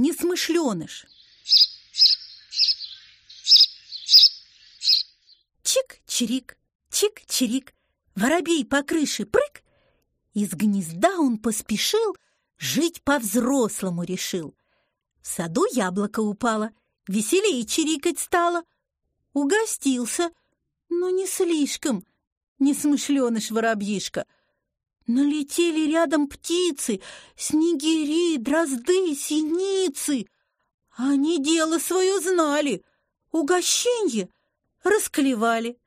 несмышленыш. Чик-чирик, чик-чирик, воробей по крыше прыг. Из гнезда он поспешил, жить по-взрослому решил. В саду яблоко упало, веселее чирикать стало. Угостился, но не слишком, несмышленыш воробьишка. Налетели рядом птицы, снегири, дрозды, синицы. Они дело свое знали, угощенье расклевали.